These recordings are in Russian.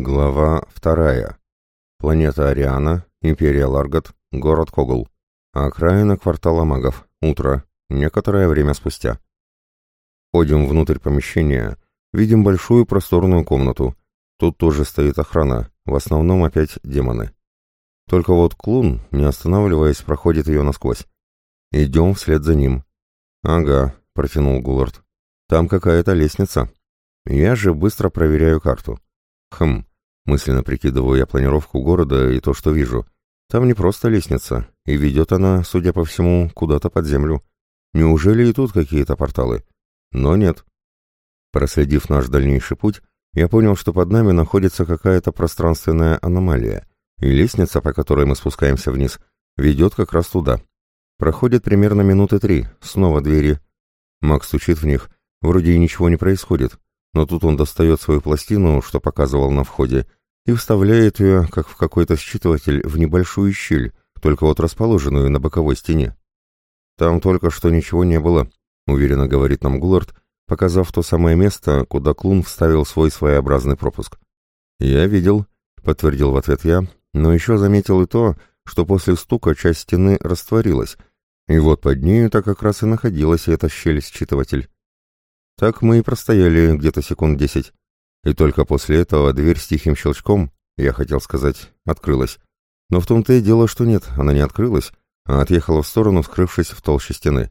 Глава вторая. Планета Ариана, Империя Ларгат, город Когул. Окраина квартала магов. Утро. Некоторое время спустя. Ходим внутрь помещения. Видим большую просторную комнату. Тут тоже стоит охрана. В основном опять демоны. Только вот Клун, не останавливаясь, проходит ее насквозь. Идем вслед за ним. «Ага», — протянул Гуллард. «Там какая-то лестница. Я же быстро проверяю карту». Хм, мысленно прикидываю я планировку города и то, что вижу. Там не просто лестница, и ведет она, судя по всему, куда-то под землю. Неужели и тут какие-то порталы? Но нет. Проследив наш дальнейший путь, я понял, что под нами находится какая-то пространственная аномалия, и лестница, по которой мы спускаемся вниз, ведет как раз туда. Проходит примерно минуты три, снова двери. Макс стучит в них, вроде и ничего не происходит, но тут он достает свою пластину, что показывал на входе, и вставляет ее, как в какой-то считыватель, в небольшую щель, только вот расположенную на боковой стене. «Там только что ничего не было», — уверенно говорит нам Гуллард, показав то самое место, куда Клун вставил свой своеобразный пропуск. «Я видел», — подтвердил в ответ я, но еще заметил и то, что после стука часть стены растворилась, и вот под нею-то как раз и находилась эта щель-считыватель. Так мы и простояли где-то секунд десять. И только после этого дверь с тихим щелчком, я хотел сказать, открылась. Но в том-то и дело, что нет, она не открылась, а отъехала в сторону, скрывшись в толще стены.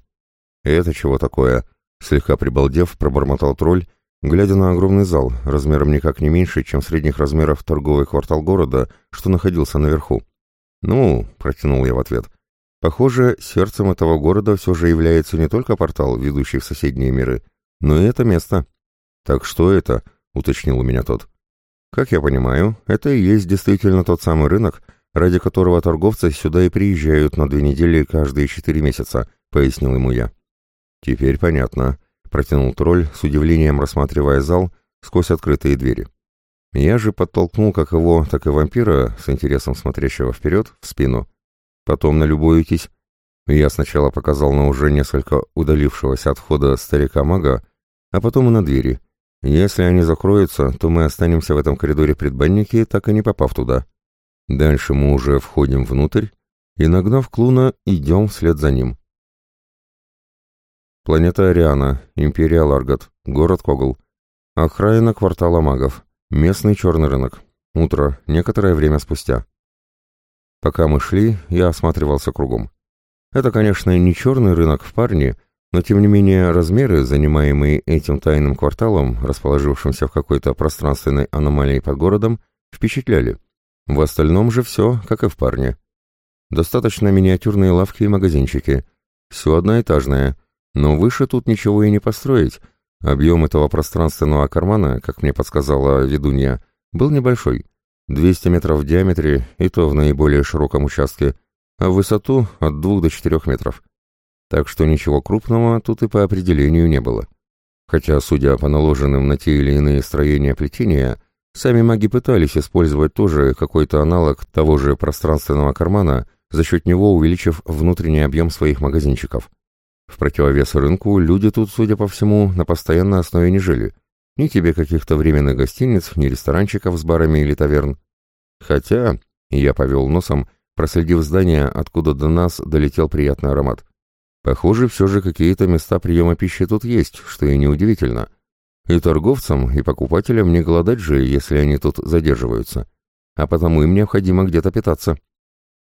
«Это чего такое?» Слегка прибалдев, пробормотал тролль, глядя на огромный зал, размером никак не меньше, чем средних размеров торговый квартал города, что находился наверху. «Ну», — протянул я в ответ, — «похоже, сердцем этого города все же является не только портал, ведущий в соседние миры, — но и это место. Так что это? Уточнил у меня тот. Как я понимаю, это и есть действительно тот самый рынок, ради которого торговцы сюда и приезжают на две недели каждые четыре месяца, пояснил ему я. Теперь понятно, протянул тролль, с удивлением рассматривая зал сквозь открытые двери. Я же подтолкнул как его, так и вампира, с интересом смотрящего вперед, в спину. Потом на любую кись. Я сначала показал на уже несколько удалившегося от входа старика-мага, а потом и на двери. Если они закроются, то мы останемся в этом коридоре предбанники, так и не попав туда. Дальше мы уже входим внутрь и, нагнав клуна, идем вслед за ним. Планета Ариана, Империя Ларгат, город Когл. Окраина квартала магов. Местный черный рынок. Утро, некоторое время спустя. Пока мы шли, я осматривался кругом. Это, конечно, не черный рынок в парне, но тем не менее размеры, занимаемые этим тайным кварталом, расположившимся в какой-то пространственной аномалии под городом, впечатляли. В остальном же все, как и в парне. Достаточно миниатюрные лавки и магазинчики. Все одноэтажное, но выше тут ничего и не построить. Объем этого пространственного кармана, как мне подсказала ведунья, был небольшой. 200 метров в диаметре, и то в наиболее широком участке – а в высоту от двух до четырех метров. Так что ничего крупного тут и по определению не было. Хотя, судя по наложенным на те или иные строения плетения, сами маги пытались использовать тоже какой-то аналог того же пространственного кармана, за счет него увеличив внутренний объем своих магазинчиков. В противовес рынку люди тут, судя по всему, на постоянной основе не жили. Ни тебе каких-то временных гостиниц, ни ресторанчиков с барами или таверн. Хотя, я повел носом, проследив здание, откуда до нас долетел приятный аромат. Похоже, все же какие-то места приема пищи тут есть, что и неудивительно. И торговцам, и покупателям не голодать же, если они тут задерживаются. А потому им необходимо где-то питаться.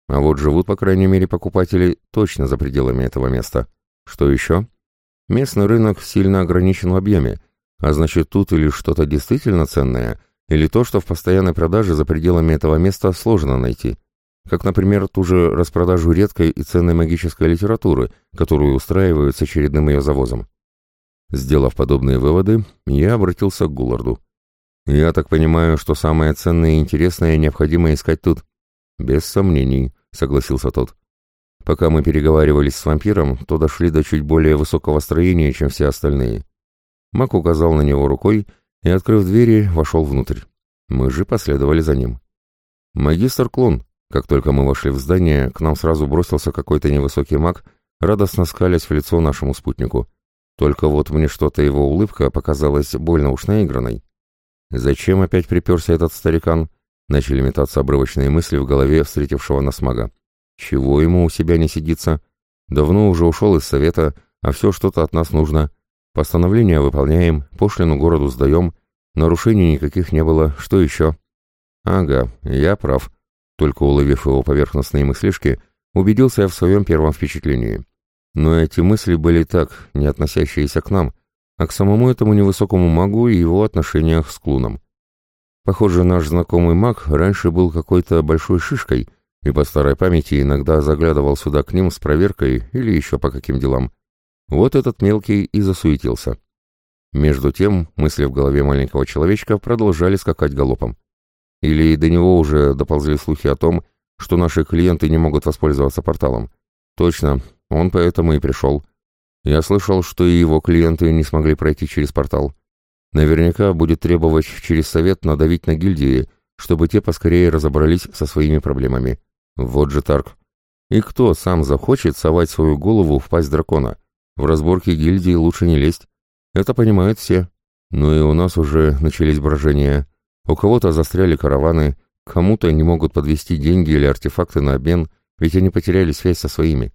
А вот живут, по крайней мере, покупатели точно за пределами этого места. Что еще? Местный рынок сильно ограничен в объеме, а значит тут или что-то действительно ценное, или то, что в постоянной продаже за пределами этого места сложно найти как, например, ту же распродажу редкой и ценной магической литературы, которую устраивают с очередным ее завозом. Сделав подобные выводы, я обратился к Гулларду. «Я так понимаю, что самое ценное и интересное необходимо искать тут?» «Без сомнений», — согласился тот. Пока мы переговаривались с вампиром, то дошли до чуть более высокого строения, чем все остальные. Мак указал на него рукой и, открыв двери, вошел внутрь. Мы же последовали за ним. «Магистр Клон», как только мы вошли в здание, к нам сразу бросился какой-то невысокий маг, радостно скалясь в лицо нашему спутнику. Только вот мне что-то его улыбка показалась больно уж наигранной. Зачем опять приперся этот старикан? Начали метаться обрывочные мысли в голове встретившего нас мага. Чего ему у себя не сидится? Давно уже ушел из совета, а все что-то от нас нужно. Постановление выполняем, пошлину городу сдаем, нарушений никаких не было, что еще? Ага, я прав. Только уловив его поверхностные мыслишки, убедился я в своем первом впечатлении. Но эти мысли были так, не относящиеся к нам, а к самому этому невысокому магу и его отношениях с клуном. Похоже, наш знакомый маг раньше был какой-то большой шишкой и по старой памяти иногда заглядывал сюда к ним с проверкой или еще по каким делам. Вот этот мелкий и засуетился. Между тем, мысли в голове маленького человечка продолжали скакать галопом. Или до него уже доползли слухи о том, что наши клиенты не могут воспользоваться порталом. Точно, он поэтому и пришел. Я слышал, что и его клиенты не смогли пройти через портал. Наверняка будет требовать через совет надавить на гильдии, чтобы те поскорее разобрались со своими проблемами. Вот же Тарк. И кто сам захочет совать свою голову в пасть дракона? В разборке гильдии лучше не лезть. Это понимают все. Но и у нас уже начались брожения. У кого-то застряли караваны, кому-то не могут подвести деньги или артефакты на обмен, ведь они потеряли связь со своими.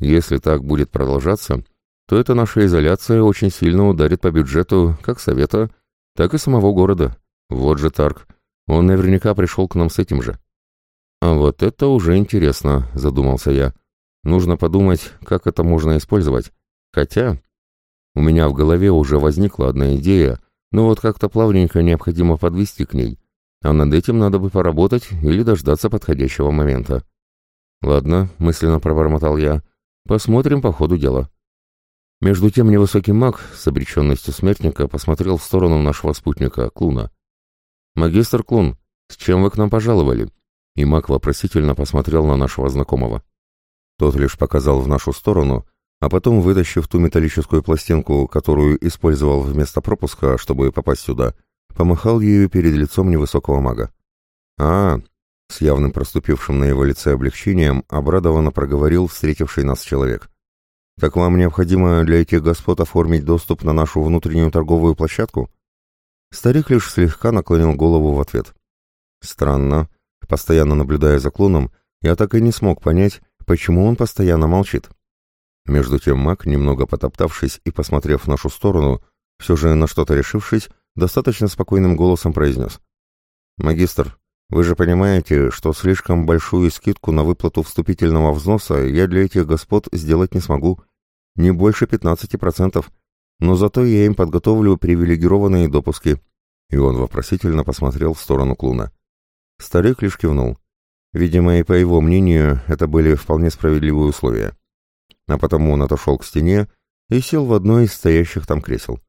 Если так будет продолжаться, то эта наша изоляция очень сильно ударит по бюджету как совета, так и самого города. Вот же Тарк. Он наверняка пришел к нам с этим же. А вот это уже интересно, задумался я. Нужно подумать, как это можно использовать. Хотя у меня в голове уже возникла одна идея, но вот как-то плавненько необходимо подвести к ней, а над этим надо бы поработать или дождаться подходящего момента. «Ладно», — мысленно пробормотал я, — «посмотрим по ходу дела». Между тем невысокий маг с обреченностью смертника посмотрел в сторону нашего спутника, Клуна. «Магистр Клун, с чем вы к нам пожаловали?» И маг вопросительно посмотрел на нашего знакомого. Тот лишь показал в нашу сторону, а потом, вытащив ту металлическую пластинку, которую использовал вместо пропуска, чтобы попасть сюда, помахал ею перед лицом невысокого мага. «А, с явным проступившим на его лице облегчением обрадованно проговорил встретивший нас человек. «Так вам необходимо для этих господ оформить доступ на нашу внутреннюю торговую площадку?» Старик лишь слегка наклонил голову в ответ. «Странно. Постоянно наблюдая за клоном, я так и не смог понять, почему он постоянно молчит. Между тем маг, немного потоптавшись и посмотрев в нашу сторону, все же на что-то решившись, достаточно спокойным голосом произнес. «Магистр, вы же понимаете, что слишком большую скидку на выплату вступительного взноса я для этих господ сделать не смогу. Не больше 15%. Но зато я им подготовлю привилегированные допуски». И он вопросительно посмотрел в сторону Клуна. Старик лишь кивнул. Видимо, и по его мнению, это были вполне справедливые условия а потому он отошел к стене и сел в одно из стоящих там кресел.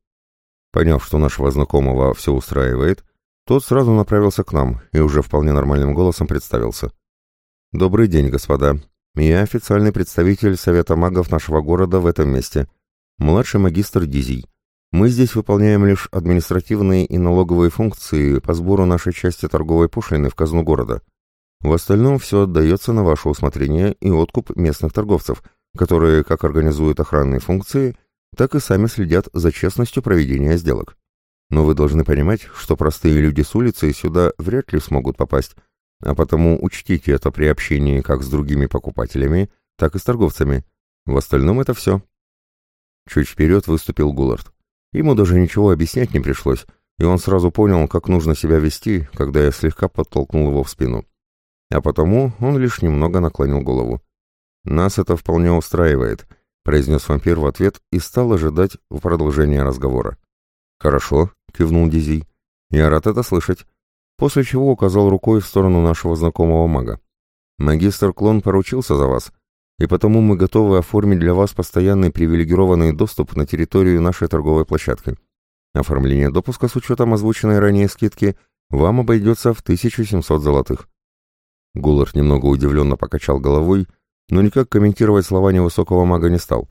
Поняв, что нашего знакомого все устраивает, тот сразу направился к нам и уже вполне нормальным голосом представился. «Добрый день, господа. Я официальный представитель Совета магов нашего города в этом месте. Младший магистр Дизий. Мы здесь выполняем лишь административные и налоговые функции по сбору нашей части торговой пошлины в казну города. В остальном все отдается на ваше усмотрение и откуп местных торговцев – которые как организуют охранные функции, так и сами следят за честностью проведения сделок. Но вы должны понимать, что простые люди с улицы сюда вряд ли смогут попасть, а потому учтите это при общении как с другими покупателями, так и с торговцами. В остальном это все. Чуть вперед выступил Гуллард. Ему даже ничего объяснять не пришлось, и он сразу понял, как нужно себя вести, когда я слегка подтолкнул его в спину. А потому он лишь немного наклонил голову. «Нас это вполне устраивает», — произнес вампир в ответ и стал ожидать продолжения разговора. «Хорошо», — кивнул Дизий. «Я рад это слышать». После чего указал рукой в сторону нашего знакомого мага. «Магистр Клон поручился за вас, и потому мы готовы оформить для вас постоянный привилегированный доступ на территорию нашей торговой площадки. Оформление допуска с учетом озвученной ранее скидки вам обойдется в 1700 золотых». Гуллард немного удивленно покачал головой, но никак комментировать слова невысокого мага не стал.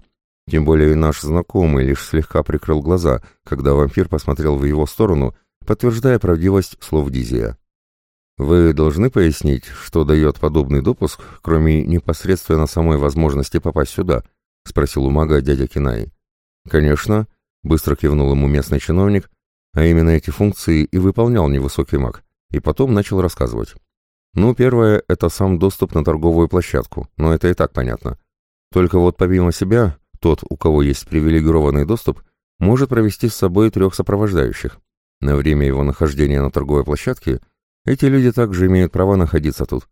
Тем более наш знакомый лишь слегка прикрыл глаза, когда вампир посмотрел в его сторону, подтверждая правдивость слов Дизия. «Вы должны пояснить, что дает подобный допуск, кроме непосредственно самой возможности попасть сюда?» — спросил у мага дядя Кинай. «Конечно», — быстро кивнул ему местный чиновник, А именно эти функции и выполнял невысокий маг, и потом начал рассказывать. Ну, первое — это сам доступ на торговую площадку, но это и так понятно. Только вот помимо себя, тот, у кого есть привилегированный доступ, может провести с собой трех сопровождающих. На время его нахождения на торговой площадке эти люди также имеют право находиться тут.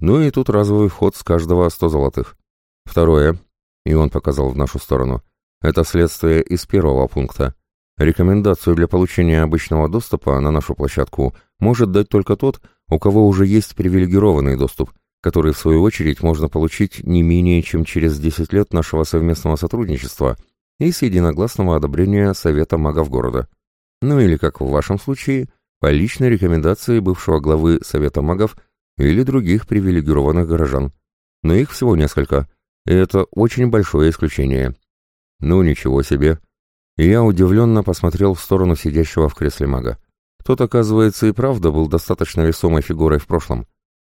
Ну и тут разовый вход с каждого 100 золотых. Второе, и он показал в нашу сторону, это следствие из первого пункта. Рекомендацию для получения обычного доступа на нашу площадку может дать только тот, у кого уже есть привилегированный доступ, который в свою очередь можно получить не менее чем через 10 лет нашего совместного сотрудничества и с единогласного одобрения Совета магов города. Ну или, как в вашем случае, по личной рекомендации бывшего главы Совета магов или других привилегированных горожан. Но их всего несколько, и это очень большое исключение. Ну ничего себе. Я удивленно посмотрел в сторону сидящего в кресле мага. Тот, оказывается, и правда был достаточно весомой фигурой в прошлом.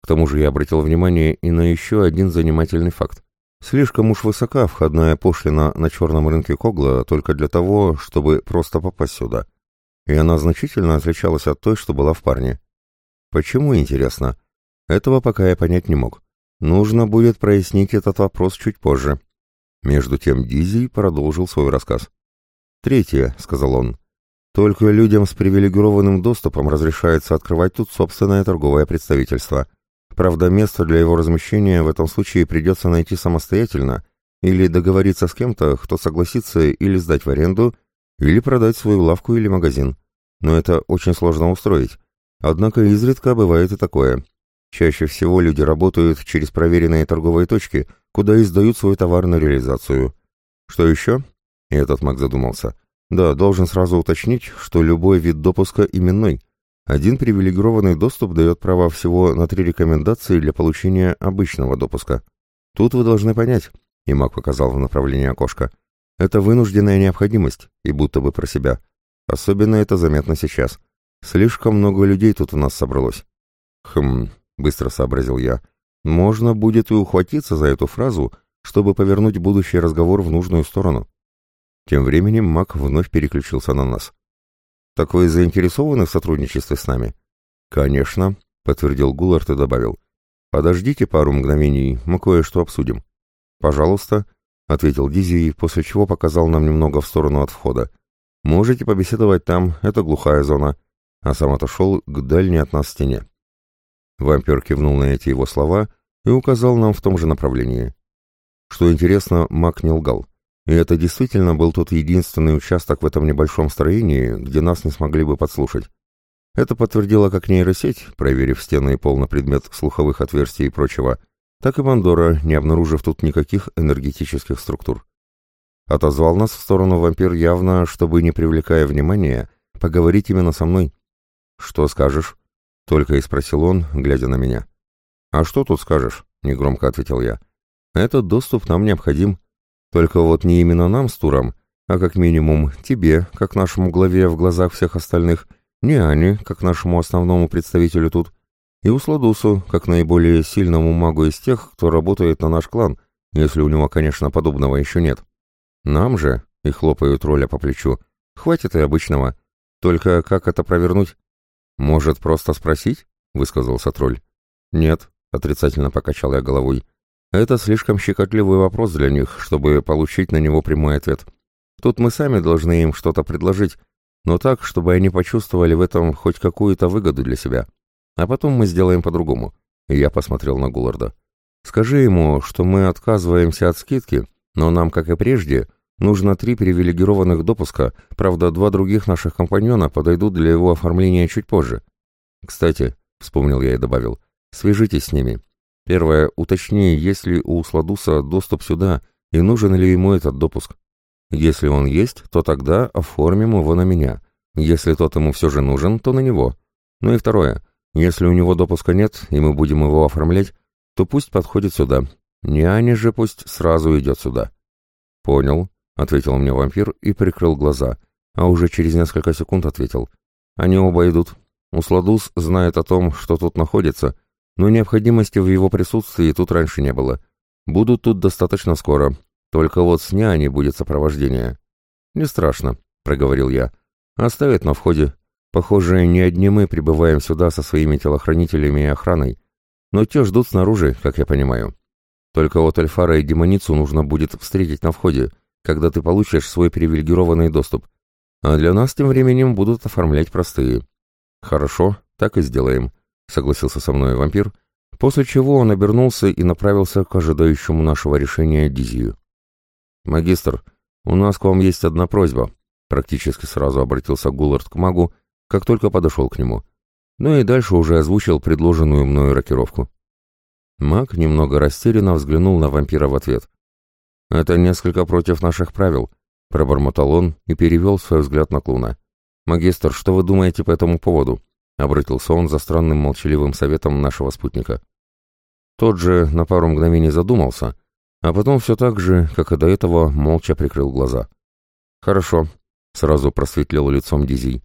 К тому же я обратил внимание и на еще один занимательный факт. Слишком уж высока входная пошлина на черном рынке Когла только для того, чтобы просто попасть сюда. И она значительно отличалась от той, что была в парне. Почему, интересно? Этого пока я понять не мог. Нужно будет прояснить этот вопрос чуть позже. Между тем Дизи продолжил свой рассказ. «Третье», — сказал он. «Только людям с привилегированным доступом разрешается открывать тут собственное торговое представительство». Правда, место для его размещения в этом случае придется найти самостоятельно или договориться с кем-то, кто согласится или сдать в аренду, или продать свою лавку или магазин. Но это очень сложно устроить. Однако изредка бывает и такое. Чаще всего люди работают через проверенные торговые точки, куда и сдают свой товар на реализацию. Что еще? И этот маг задумался. Да, должен сразу уточнить, что любой вид допуска именной, один привилегированный доступ дает право всего на три рекомендации для получения обычного допуска. Тут вы должны понять, и маг показал в направлении окошка, это вынужденная необходимость, и будто бы про себя. Особенно это заметно сейчас. Слишком много людей тут у нас собралось. Хм, быстро сообразил я. Можно будет и ухватиться за эту фразу, чтобы повернуть будущий разговор в нужную сторону. Тем временем маг вновь переключился на нас. «Так вы заинтересованы в сотрудничестве с нами?» «Конечно», — подтвердил Гуллард и добавил. «Подождите пару мгновений, мы кое-что обсудим». «Пожалуйста», — ответил Дизи, после чего показал нам немного в сторону от входа. «Можете побеседовать там, это глухая зона», а сам отошел к дальней от нас стене. Вампир кивнул на эти его слова и указал нам в том же направлении. Что интересно, маг не лгал. И это действительно был тот единственный участок в этом небольшом строении, где нас не смогли бы подслушать. Это подтвердила как нейросеть, проверив стены и пол на предмет слуховых отверстий и прочего, так и Мандора, не обнаружив тут никаких энергетических структур. Отозвал нас в сторону вампир явно, чтобы, не привлекая внимания, поговорить именно со мной. «Что скажешь?» — только и спросил он, глядя на меня. «А что тут скажешь?» — негромко ответил я. «Этот доступ нам необходим. Только вот не именно нам с Туром, а как минимум тебе, как нашему главе в глазах всех остальных, не Ане, как нашему основному представителю тут, и Усладусу, как наиболее сильному магу из тех, кто работает на наш клан, если у него, конечно, подобного еще нет. Нам же, и хлопают роля по плечу, хватит и обычного. Только как это провернуть? Может, просто спросить? Высказался тролль. Нет, отрицательно покачал я головой. Это слишком щекотливый вопрос для них, чтобы получить на него прямой ответ. Тут мы сами должны им что-то предложить, но так, чтобы они почувствовали в этом хоть какую-то выгоду для себя. А потом мы сделаем по-другому. Я посмотрел на Гулларда. Скажи ему, что мы отказываемся от скидки, но нам, как и прежде, нужно три привилегированных допуска, правда, два других наших компаньона подойдут для его оформления чуть позже. Кстати, вспомнил я и добавил, свяжитесь с ними. Первое, уточни, есть ли у Сладуса доступ сюда и нужен ли ему этот допуск. Если он есть, то тогда оформим его на меня. Если тот ему все же нужен, то на него. Ну и второе, если у него допуска нет, и мы будем его оформлять, то пусть подходит сюда. Няня же пусть сразу идет сюда. Понял, ответил мне вампир и прикрыл глаза, а уже через несколько секунд ответил. Они оба идут. Усладус знает о том, что тут находится, — но необходимости в его присутствии тут раньше не было. Будут тут достаточно скоро, только вот с няней будет сопровождение. «Не страшно», — проговорил я. Оставят на входе. Похоже, не одни мы прибываем сюда со своими телохранителями и охраной. Но те ждут снаружи, как я понимаю. Только вот Альфара и Демоницу нужно будет встретить на входе, когда ты получишь свой привилегированный доступ. А для нас тем временем будут оформлять простые. Хорошо, так и сделаем, согласился со мной вампир, после чего он обернулся и направился к ожидающему нашего решения Дизию. «Магистр, у нас к вам есть одна просьба», практически сразу обратился Гуллард к магу, как только подошел к нему. Ну и дальше уже озвучил предложенную мною рокировку. Маг немного растерянно взглянул на вампира в ответ. «Это несколько против наших правил», — пробормотал он и перевел свой взгляд на Клуна. «Магистр, что вы думаете по этому поводу?» — обратился он за странным молчаливым советом нашего спутника. Тот же на пару мгновений задумался, а потом все так же, как и до этого, молча прикрыл глаза. «Хорошо», — сразу просветлел лицом Дизий.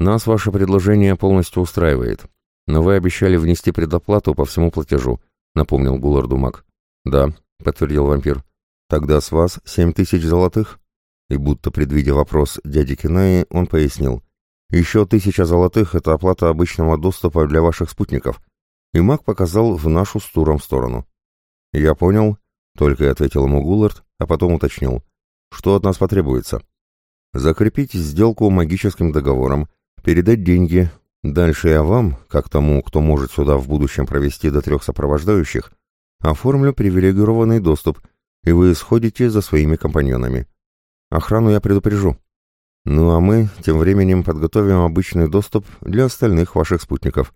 «Нас ваше предложение полностью устраивает, но вы обещали внести предоплату по всему платежу», — напомнил Гуларду маг. «Да», — подтвердил вампир. «Тогда с вас семь тысяч золотых?» И будто предвидя вопрос дяди Кинаи, он пояснил. «Еще тысяча золотых — это оплата обычного доступа для ваших спутников». И маг показал в нашу с туром сторону. «Я понял», — только и ответил ему Гуллард, а потом уточнил. «Что от нас потребуется?» «Закрепить сделку магическим договором, передать деньги. Дальше я вам, как тому, кто может сюда в будущем провести до трех сопровождающих, оформлю привилегированный доступ, и вы сходите за своими компаньонами. Охрану я предупрежу. Ну а мы тем временем подготовим обычный доступ для остальных ваших спутников.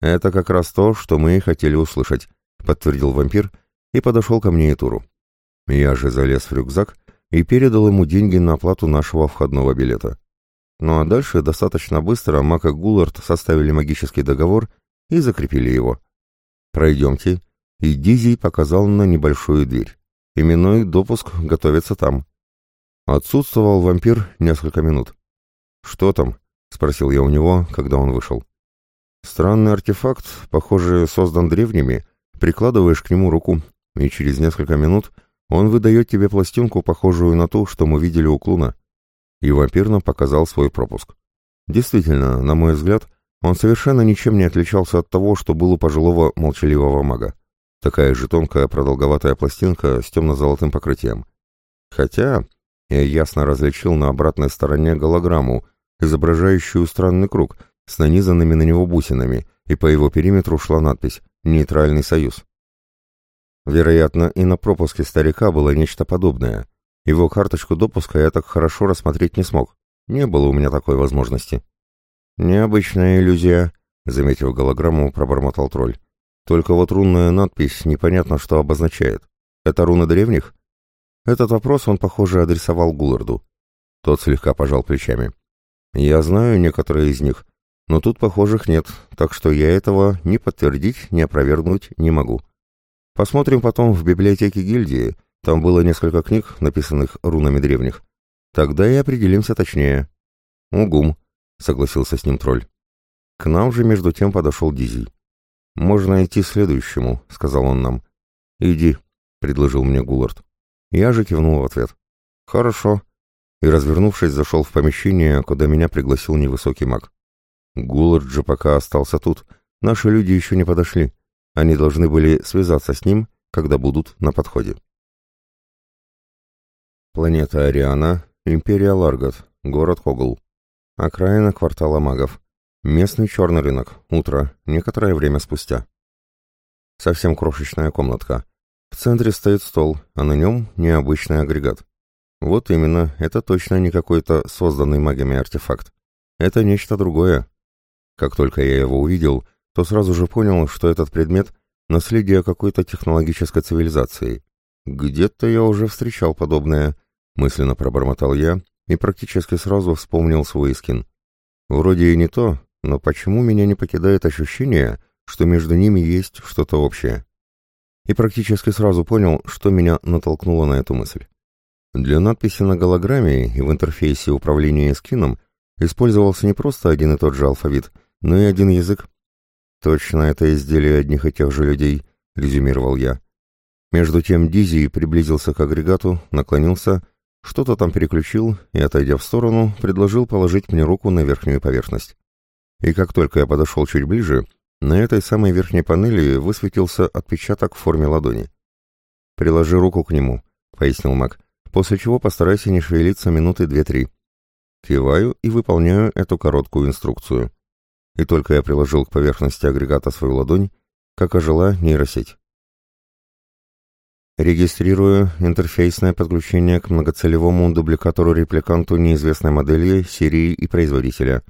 Это как раз то, что мы и хотели услышать, подтвердил вампир и подошел ко мне и Туру. Я же залез в рюкзак и передал ему деньги на оплату нашего входного билета. Ну а дальше достаточно быстро Мак и Гуллард составили магический договор и закрепили его. «Пройдемте», и Дизий показал на небольшую дверь. Именной допуск готовится там. Отсутствовал вампир несколько минут. «Что там?» — спросил я у него, когда он вышел. «Странный артефакт, похоже, создан древними. Прикладываешь к нему руку, и через несколько минут он выдает тебе пластинку, похожую на ту, что мы видели у Клуна». И вампир нам показал свой пропуск. Действительно, на мой взгляд, он совершенно ничем не отличался от того, что был у пожилого молчаливого мага. Такая же тонкая продолговатая пластинка с темно-золотым покрытием. Хотя я ясно различил на обратной стороне голограмму, изображающую странный круг с нанизанными на него бусинами, и по его периметру шла надпись «Нейтральный союз». Вероятно, и на пропуске старика было нечто подобное. Его карточку допуска я так хорошо рассмотреть не смог. Не было у меня такой возможности. «Необычная иллюзия», — заметив голограмму, пробормотал тролль. Только вот рунная надпись непонятно что обозначает. Это руны древних? Этот вопрос он, похоже, адресовал Гулларду. Тот слегка пожал плечами. Я знаю некоторые из них, но тут похожих нет, так что я этого ни подтвердить, ни опровергнуть не могу. Посмотрим потом в библиотеке гильдии, там было несколько книг, написанных рунами древних. Тогда и определимся точнее. «Угум», — согласился с ним тролль. К нам же между тем подошел Дизель. «Можно идти следующему», — сказал он нам. «Иди», — предложил мне Гуллард. Я же кивнул в ответ. «Хорошо». И, развернувшись, зашел в помещение, куда меня пригласил невысокий маг. Гуллард же пока остался тут. Наши люди еще не подошли. Они должны были связаться с ним, когда будут на подходе. Планета Ариана, Империя Ларгот, город Когл. Окраина квартала магов. Местный черный рынок. Утро. Некоторое время спустя. Совсем крошечная комнатка. В центре стоит стол, а на нем необычный агрегат. Вот именно, это точно не какой-то созданный магами артефакт. Это нечто другое. Как только я его увидел, то сразу же понял, что этот предмет — наследие какой-то технологической цивилизации. Где-то я уже встречал подобное, мысленно пробормотал я и практически сразу вспомнил свой скин. Вроде и не то, но почему меня не покидает ощущение, что между ними есть что-то общее? И практически сразу понял, что меня натолкнуло на эту мысль. Для надписи на голограмме и в интерфейсе управления скином использовался не просто один и тот же алфавит, но и один язык. «Точно, это изделие одних и тех же людей», — резюмировал я. Между тем Дизи приблизился к агрегату, наклонился, что-то там переключил и, отойдя в сторону, предложил положить мне руку на верхнюю поверхность. И как только я подошел чуть ближе, на этой самой верхней панели высветился отпечаток в форме ладони. «Приложи руку к нему», — пояснил маг, «после чего постарайся не шевелиться минуты две-три». Киваю и выполняю эту короткую инструкцию. И только я приложил к поверхности агрегата свою ладонь, как ожила нейросеть. Регистрирую интерфейсное подключение к многоцелевому дубликатору-репликанту неизвестной модели, серии и производителя.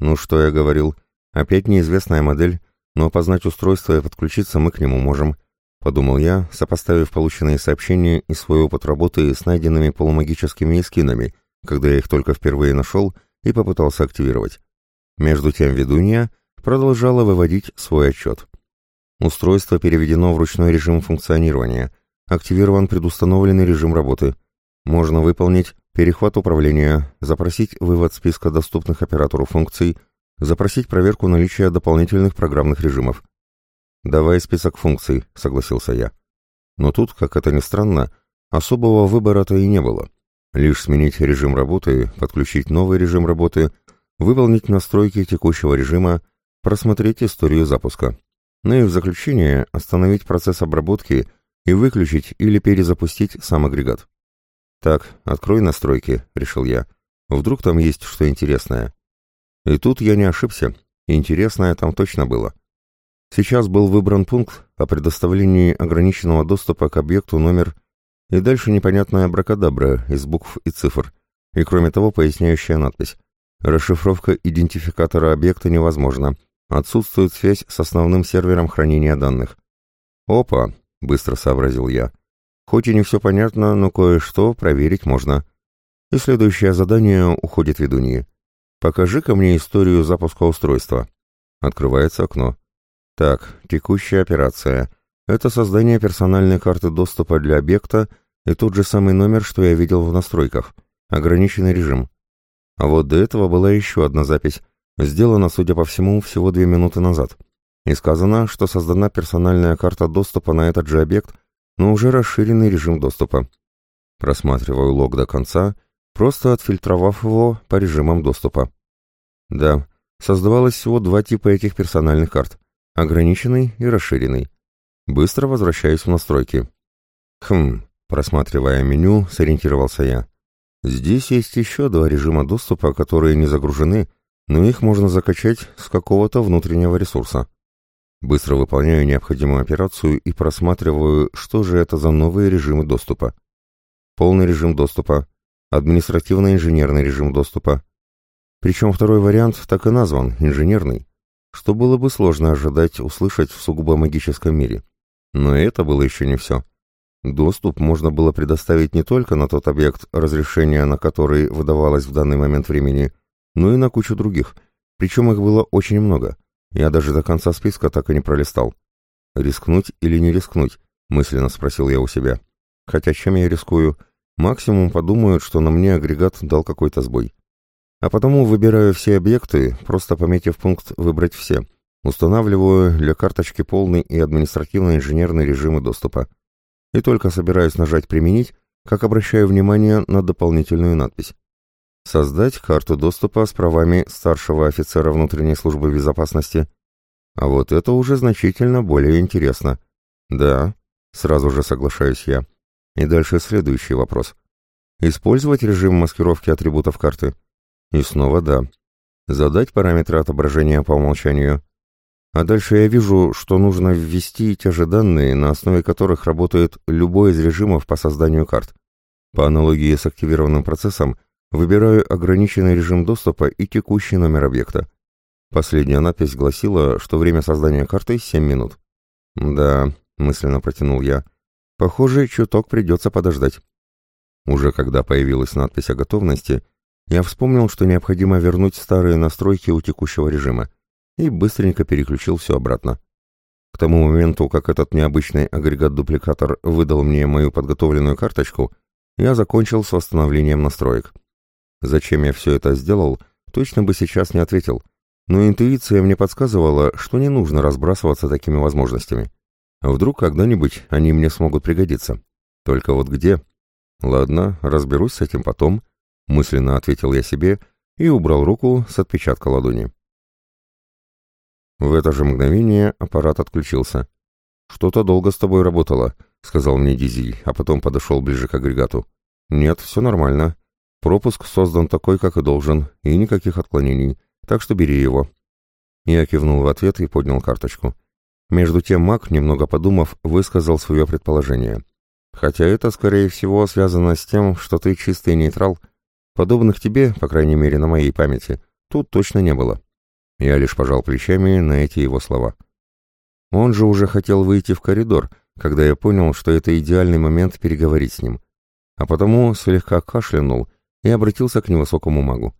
Ну что я говорил, опять неизвестная модель, но опознать устройство и подключиться мы к нему можем, подумал я, сопоставив полученные сообщения и свой опыт работы с найденными полумагическими эскинами, когда я их только впервые нашел и попытался активировать. Между тем ведунья продолжала выводить свой отчет. Устройство переведено в ручной режим функционирования. Активирован предустановленный режим работы. Можно выполнить перехват управления, запросить вывод списка доступных оператору функций, запросить проверку наличия дополнительных программных режимов. «Давай список функций», — согласился я. Но тут, как это ни странно, особого выбора-то и не было. Лишь сменить режим работы, подключить новый режим работы, выполнить настройки текущего режима, просмотреть историю запуска. Ну и в заключение остановить процесс обработки и выключить или перезапустить сам агрегат. «Так, открой настройки», — решил я. «Вдруг там есть что интересное». И тут я не ошибся. Интересное там точно было. Сейчас был выбран пункт о предоставлении ограниченного доступа к объекту номер и дальше непонятная бракадабра из букв и цифр, и кроме того поясняющая надпись. Расшифровка идентификатора объекта невозможна. Отсутствует связь с основным сервером хранения данных. «Опа!» — быстро сообразил я. «Хоть и не все понятно, но кое-что проверить можно». И следующее задание уходит ведуньи. «Покажи-ка мне историю запуска устройства». Открывается окно. Так, текущая операция. Это создание персональной карты доступа для объекта и тот же самый номер, что я видел в настройках. Ограниченный режим. А вот до этого была еще одна запись, сделана, судя по всему, всего две минуты назад. И сказано, что создана персональная карта доступа на этот же объект, но уже расширенный режим доступа. Просматриваю лог до конца, просто отфильтровав его по режимам доступа. Да, создавалось всего два типа этих персональных карт – ограниченный и расширенный. Быстро возвращаюсь в настройки. Хм, просматривая меню, сориентировался я. Здесь есть еще два режима доступа, которые не загружены, но их можно закачать с какого-то внутреннего ресурса. Быстро выполняю необходимую операцию и просматриваю, что же это за новые режимы доступа. Полный режим доступа, административно-инженерный режим доступа. Причем второй вариант так и назван – инженерный, что было бы сложно ожидать услышать в сугубо магическом мире. Но это было еще не все. Доступ можно было предоставить не только на тот объект, разрешение на который выдавалось в данный момент времени, но и на кучу других, причем их было очень много. Я даже до конца списка так и не пролистал. «Рискнуть или не рискнуть?» — мысленно спросил я у себя. «Хотя чем я рискую? Максимум подумают, что на мне агрегат дал какой-то сбой. А потому выбираю все объекты, просто пометив пункт «Выбрать все», Устанавливаю для карточки полный и административно-инженерный режимы доступа. И только собираюсь нажать «Применить», как обращаю внимание на дополнительную надпись. Создать карту доступа с правами старшего офицера внутренней службы безопасности. А вот это уже значительно более интересно. Да, сразу же соглашаюсь я. И дальше следующий вопрос. Использовать режим маскировки атрибутов карты? И снова да. Задать параметры отображения по умолчанию. А дальше я вижу, что нужно ввести те же данные, на основе которых работает любой из режимов по созданию карт. По аналогии с активированным процессом, выбираю ограниченный режим доступа и текущий номер объекта. Последняя надпись гласила, что время создания карты 7 минут. «Да», — мысленно протянул я, — «похоже, чуток придется подождать». Уже когда появилась надпись о готовности, я вспомнил, что необходимо вернуть старые настройки у текущего режима и быстренько переключил все обратно. К тому моменту, как этот необычный агрегат-дупликатор выдал мне мою подготовленную карточку, я закончил с восстановлением настроек. Зачем я все это сделал, точно бы сейчас не ответил, но интуиция мне подсказывала, что не нужно разбрасываться такими возможностями. Вдруг когда-нибудь они мне смогут пригодиться. Только вот где? «Ладно, разберусь с этим потом», — мысленно ответил я себе и убрал руку с отпечатка ладони. В это же мгновение аппарат отключился. «Что-то долго с тобой работало», — сказал мне Дизель, а потом подошел ближе к агрегату. «Нет, все нормально. Пропуск создан такой, как и должен, и никаких отклонений, так что бери его». Я кивнул в ответ и поднял карточку. Между тем маг, немного подумав, высказал свое предположение. «Хотя это, скорее всего, связано с тем, что ты чистый нейтрал. Подобных тебе, по крайней мере, на моей памяти, тут точно не было». Я лишь пожал плечами на эти его слова. Он же уже хотел выйти в коридор, когда я понял, что это идеальный момент переговорить с ним. А потому слегка кашлянул и обратился к невысокому магу.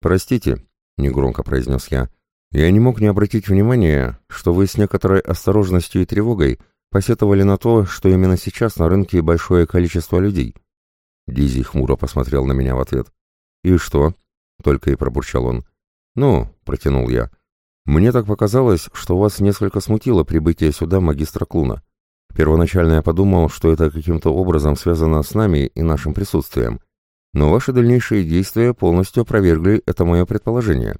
«Простите», — негромко произнес я, — «я не мог не обратить внимания, что вы с некоторой осторожностью и тревогой посетовали на то, что именно сейчас на рынке большое количество людей». Дизи хмуро посмотрел на меня в ответ. «И что?» — только и пробурчал он. «Ну», — протянул я, — «мне так показалось, что вас несколько смутило прибытие сюда магистра Клуна. Первоначально я подумал, что это каким-то образом связано с нами и нашим присутствием, но ваши дальнейшие действия полностью опровергли это мое предположение.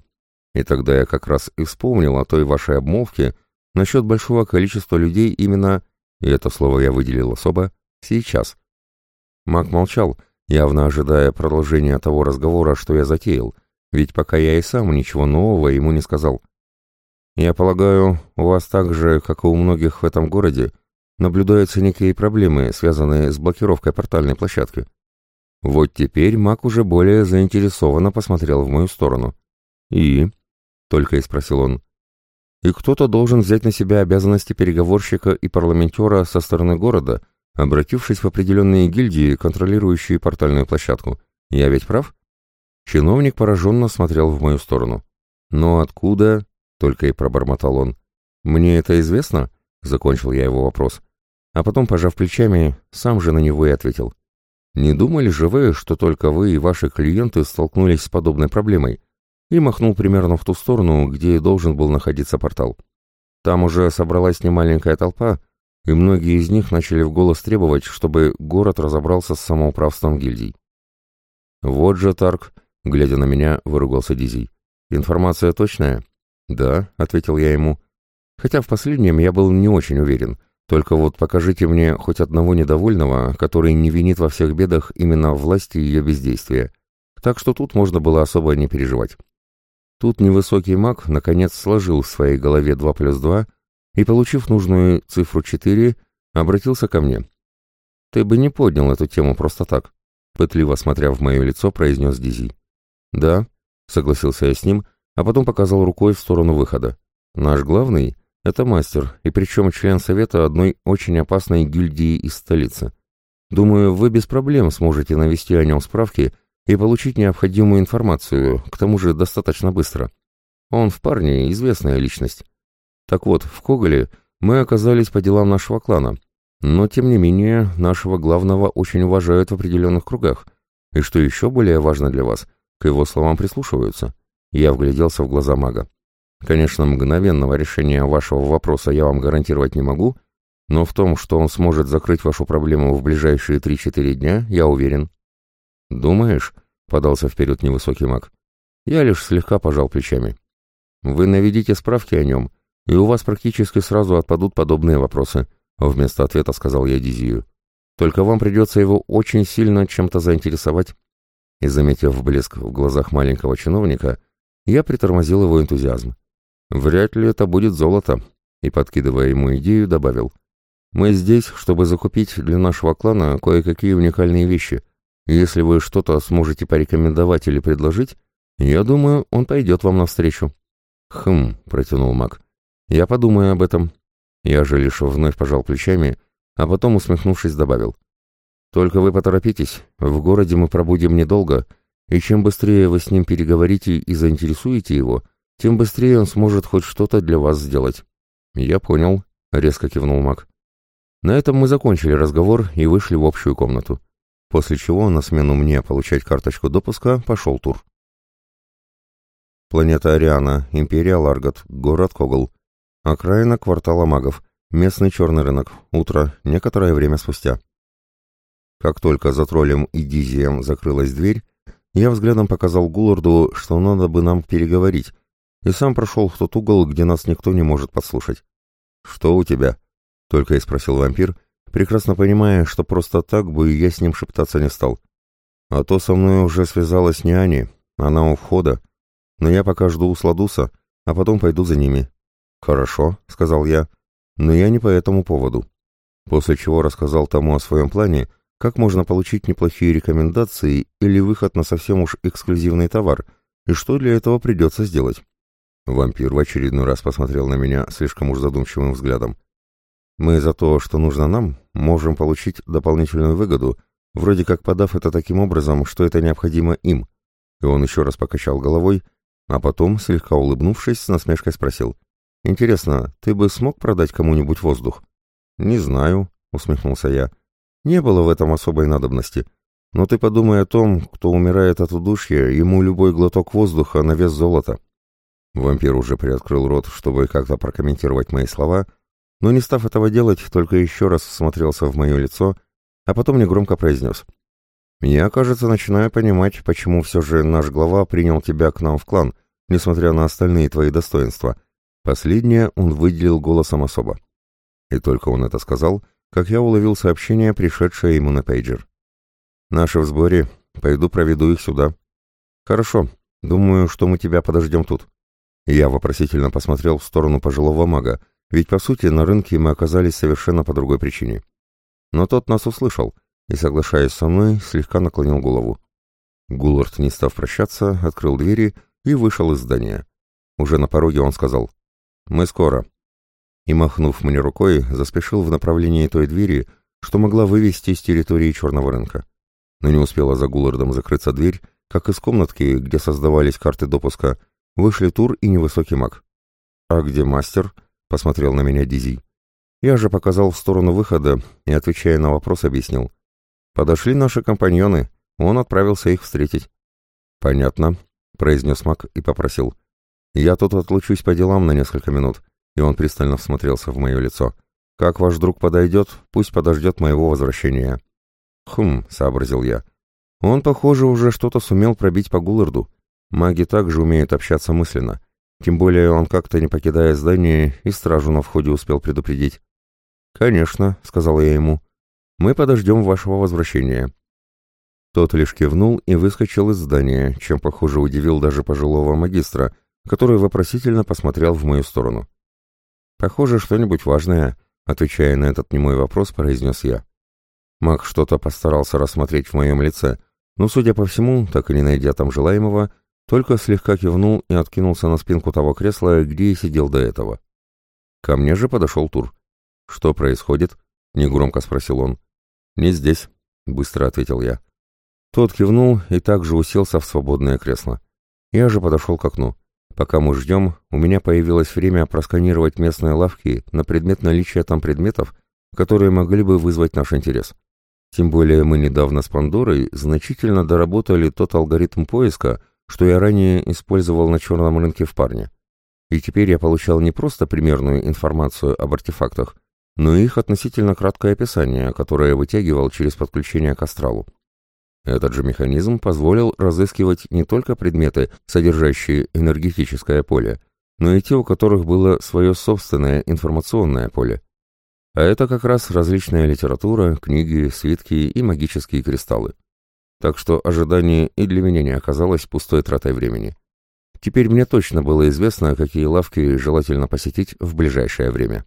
И тогда я как раз и вспомнил о той вашей обмолвке насчет большого количества людей именно, и это слово я выделил особо, сейчас». Маг молчал, явно ожидая продолжения того разговора, что я затеял, ведь пока я и сам ничего нового ему не сказал. Я полагаю, у вас так же, как и у многих в этом городе, наблюдаются некие проблемы, связанные с блокировкой портальной площадки. Вот теперь маг уже более заинтересованно посмотрел в мою сторону. «И?» — только и спросил он. «И кто-то должен взять на себя обязанности переговорщика и парламентера со стороны города, обратившись в определенные гильдии, контролирующие портальную площадку. Я ведь прав?» Чиновник пораженно смотрел в мою сторону. «Но откуда?» — только и пробормотал он. «Мне это известно?» — закончил я его вопрос. А потом, пожав плечами, сам же на него и ответил. «Не думали же вы, что только вы и ваши клиенты столкнулись с подобной проблемой?» И махнул примерно в ту сторону, где и должен был находиться портал. Там уже собралась немаленькая толпа, и многие из них начали в голос требовать, чтобы город разобрался с самоуправством гильдий. «Вот же, Тарк!» Глядя на меня, выругался Дизель. «Информация точная?» «Да», — ответил я ему. Хотя в последнем я был не очень уверен. Только вот покажите мне хоть одного недовольного, который не винит во всех бедах именно власти и ее бездействия. Так что тут можно было особо не переживать. Тут невысокий маг наконец сложил в своей голове 2 плюс 2 и, получив нужную цифру 4, обратился ко мне. «Ты бы не поднял эту тему просто так», — пытливо смотря в мое лицо, произнес Дизель. «Да», — согласился я с ним, а потом показал рукой в сторону выхода. «Наш главный — это мастер, и причем член совета одной очень опасной гильдии из столицы. Думаю, вы без проблем сможете навести о нем справки и получить необходимую информацию, к тому же достаточно быстро. Он в парне известная личность. Так вот, в Коголе мы оказались по делам нашего клана, но, тем не менее, нашего главного очень уважают в определенных кругах. И что еще более важно для вас, к его словам прислушиваются. Я вгляделся в глаза мага. Конечно, мгновенного решения вашего вопроса я вам гарантировать не могу, но в том, что он сможет закрыть вашу проблему в ближайшие 3-4 дня, я уверен. «Думаешь?» — подался вперед невысокий маг. Я лишь слегка пожал плечами. «Вы наведите справки о нем, и у вас практически сразу отпадут подобные вопросы», — вместо ответа сказал я Дизию. «Только вам придется его очень сильно чем-то заинтересовать и, заметив блеск в глазах маленького чиновника, я притормозил его энтузиазм. «Вряд ли это будет золото», и, подкидывая ему идею, добавил. «Мы здесь, чтобы закупить для нашего клана кое-какие уникальные вещи. Если вы что-то сможете порекомендовать или предложить, я думаю, он пойдет вам навстречу». «Хм», — протянул маг. «Я подумаю об этом». Я же лишь вновь пожал плечами, а потом, усмехнувшись, добавил. Только вы поторопитесь, в городе мы пробудем недолго, и чем быстрее вы с ним переговорите и заинтересуете его, тем быстрее он сможет хоть что-то для вас сделать». «Я понял», — резко кивнул маг. На этом мы закончили разговор и вышли в общую комнату, после чего на смену мне получать карточку допуска пошел тур. Планета Ариана, Империя Ларгат, город Когл. Окраина квартала магов, местный черный рынок, утро, некоторое время спустя. Как только за троллем и Дизием закрылась дверь, я взглядом показал Гулларду, что надо бы нам переговорить, и сам прошел в тот угол, где нас никто не может подслушать. «Что у тебя?» — только и спросил вампир, прекрасно понимая, что просто так бы я с ним шептаться не стал. А то со мной уже связалась не Ани, она у входа, но я пока жду у Сладуса, а потом пойду за ними. «Хорошо», — сказал я, — «но я не по этому поводу». После чего рассказал тому о своем плане, как можно получить неплохие рекомендации или выход на совсем уж эксклюзивный товар, и что для этого придется сделать. Вампир в очередной раз посмотрел на меня слишком уж задумчивым взглядом. Мы за то, что нужно нам, можем получить дополнительную выгоду, вроде как подав это таким образом, что это необходимо им. И он еще раз покачал головой, а потом, слегка улыбнувшись, с насмешкой спросил. «Интересно, ты бы смог продать кому-нибудь воздух?» «Не знаю», — усмехнулся я. «Не было в этом особой надобности. Но ты подумай о том, кто умирает от удушья, ему любой глоток воздуха на вес золота». Вампир уже приоткрыл рот, чтобы как-то прокомментировать мои слова, но не став этого делать, только еще раз всмотрелся в мое лицо, а потом негромко произнес. «Я, кажется, начинаю понимать, почему все же наш глава принял тебя к нам в клан, несмотря на остальные твои достоинства». Последнее он выделил голосом особо. И только он это сказал, как я уловил сообщение, пришедшее ему на пейджер. «Наши в сборе. Пойду проведу их сюда». «Хорошо. Думаю, что мы тебя подождем тут». Я вопросительно посмотрел в сторону пожилого мага, ведь, по сути, на рынке мы оказались совершенно по другой причине. Но тот нас услышал и, соглашаясь со мной, слегка наклонил голову. Гуллард, не став прощаться, открыл двери и вышел из здания. Уже на пороге он сказал «Мы скоро». И, махнув мне рукой, заспешил в направлении той двери, что могла вывести с территории черного рынка. Но не успела за Гуллардом закрыться дверь, как из комнатки, где создавались карты допуска, вышли Тур и невысокий маг. «А где мастер?» — посмотрел на меня Дизи. Я же показал в сторону выхода и, отвечая на вопрос, объяснил. «Подошли наши компаньоны, он отправился их встретить». «Понятно», — произнес маг и попросил. «Я тут отлучусь по делам на несколько минут», и он пристально всмотрелся в мое лицо. «Как ваш друг подойдет, пусть подождет моего возвращения». «Хм», — сообразил я. «Он, похоже, уже что-то сумел пробить по Гулларду. Маги также умеют общаться мысленно. Тем более он как-то, не покидая здание, и стражу на входе успел предупредить. «Конечно», — сказал я ему, — «мы подождем вашего возвращения». Тот лишь кивнул и выскочил из здания, чем, похоже, удивил даже пожилого магистра, который вопросительно посмотрел в мою сторону. «Похоже, что-нибудь важное», — отвечая на этот немой вопрос, произнес я. Маг что-то постарался рассмотреть в моем лице, но, судя по всему, так и не найдя там желаемого, — только слегка кивнул и откинулся на спинку того кресла, где и сидел до этого. Ко мне же подошел Тур. «Что происходит?» — негромко спросил он. «Не здесь», — быстро ответил я. Тот кивнул и также уселся в свободное кресло. Я же подошел к окну. Пока мы ждем, у меня появилось время просканировать местные лавки на предмет наличия там предметов, которые могли бы вызвать наш интерес. Тем более мы недавно с Пандорой значительно доработали тот алгоритм поиска, что я ранее использовал на черном рынке в парне. И теперь я получал не просто примерную информацию об артефактах, но и их относительно краткое описание, которое вытягивал через подключение к астралу. Этот же механизм позволил разыскивать не только предметы, содержащие энергетическое поле, но и те, у которых было свое собственное информационное поле. А это как раз различная литература, книги, свитки и магические кристаллы так что ожидание и для меня не оказалось пустой тратой времени. Теперь мне точно было известно, какие лавки желательно посетить в ближайшее время.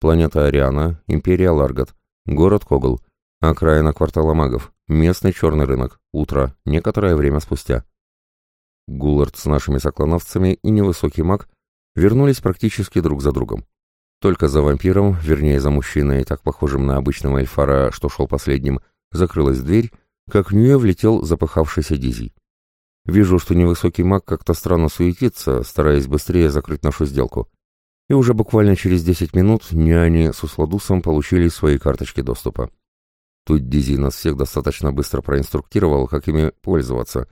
Планета Ариана, Империя Ларгат, город Когл, окраина квартала магов, местный черный рынок, утро, некоторое время спустя. Гуллард с нашими соклановцами и невысокий маг вернулись практически друг за другом. Только за вампиром, вернее за мужчиной, так похожим на обычного эльфара, что шел последним, Закрылась дверь, как в нее влетел запыхавшийся Дизи. Вижу, что невысокий маг как-то странно суетится, стараясь быстрее закрыть нашу сделку. И уже буквально через 10 минут няни с Усладусом получили свои карточки доступа. Тут Дизи нас всех достаточно быстро проинструктировал, как ими пользоваться,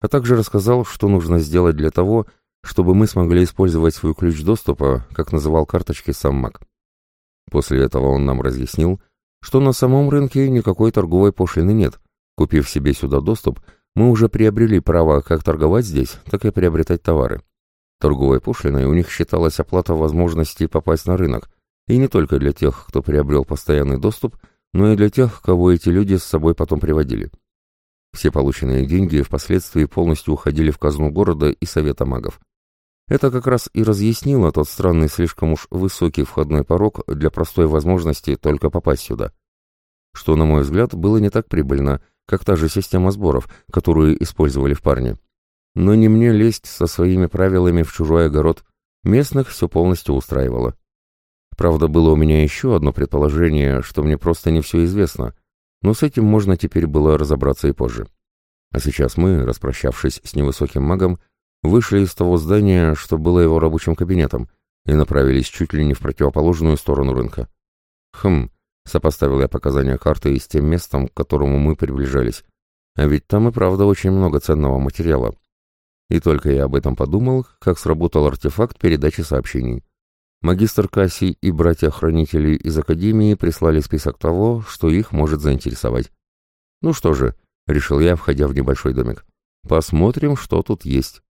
а также рассказал, что нужно сделать для того, чтобы мы смогли использовать свой ключ доступа, как называл карточки сам маг. После этого он нам разъяснил, что на самом рынке никакой торговой пошлины нет. Купив себе сюда доступ, мы уже приобрели право как торговать здесь, так и приобретать товары. Торговой пошлиной у них считалась оплата возможности попасть на рынок, и не только для тех, кто приобрел постоянный доступ, но и для тех, кого эти люди с собой потом приводили. Все полученные деньги впоследствии полностью уходили в казну города и Совета магов. Это как раз и разъяснило тот странный слишком уж высокий входной порог для простой возможности только попасть сюда. Что, на мой взгляд, было не так прибыльно, как та же система сборов, которую использовали в парне. Но не мне лезть со своими правилами в чужой огород. Местных все полностью устраивало. Правда, было у меня еще одно предположение, что мне просто не все известно, но с этим можно теперь было разобраться и позже. А сейчас мы, распрощавшись с невысоким магом, вышли из того здания, что было его рабочим кабинетом, и направились чуть ли не в противоположную сторону рынка. Хм, сопоставил я показания карты с тем местом, к которому мы приближались. А ведь там и правда очень много ценного материала. И только я об этом подумал, как сработал артефакт передачи сообщений. Магистр Кассий и братья-хранители из Академии прислали список того, что их может заинтересовать. «Ну что же», — решил я, входя в небольшой домик, — «посмотрим, что тут есть».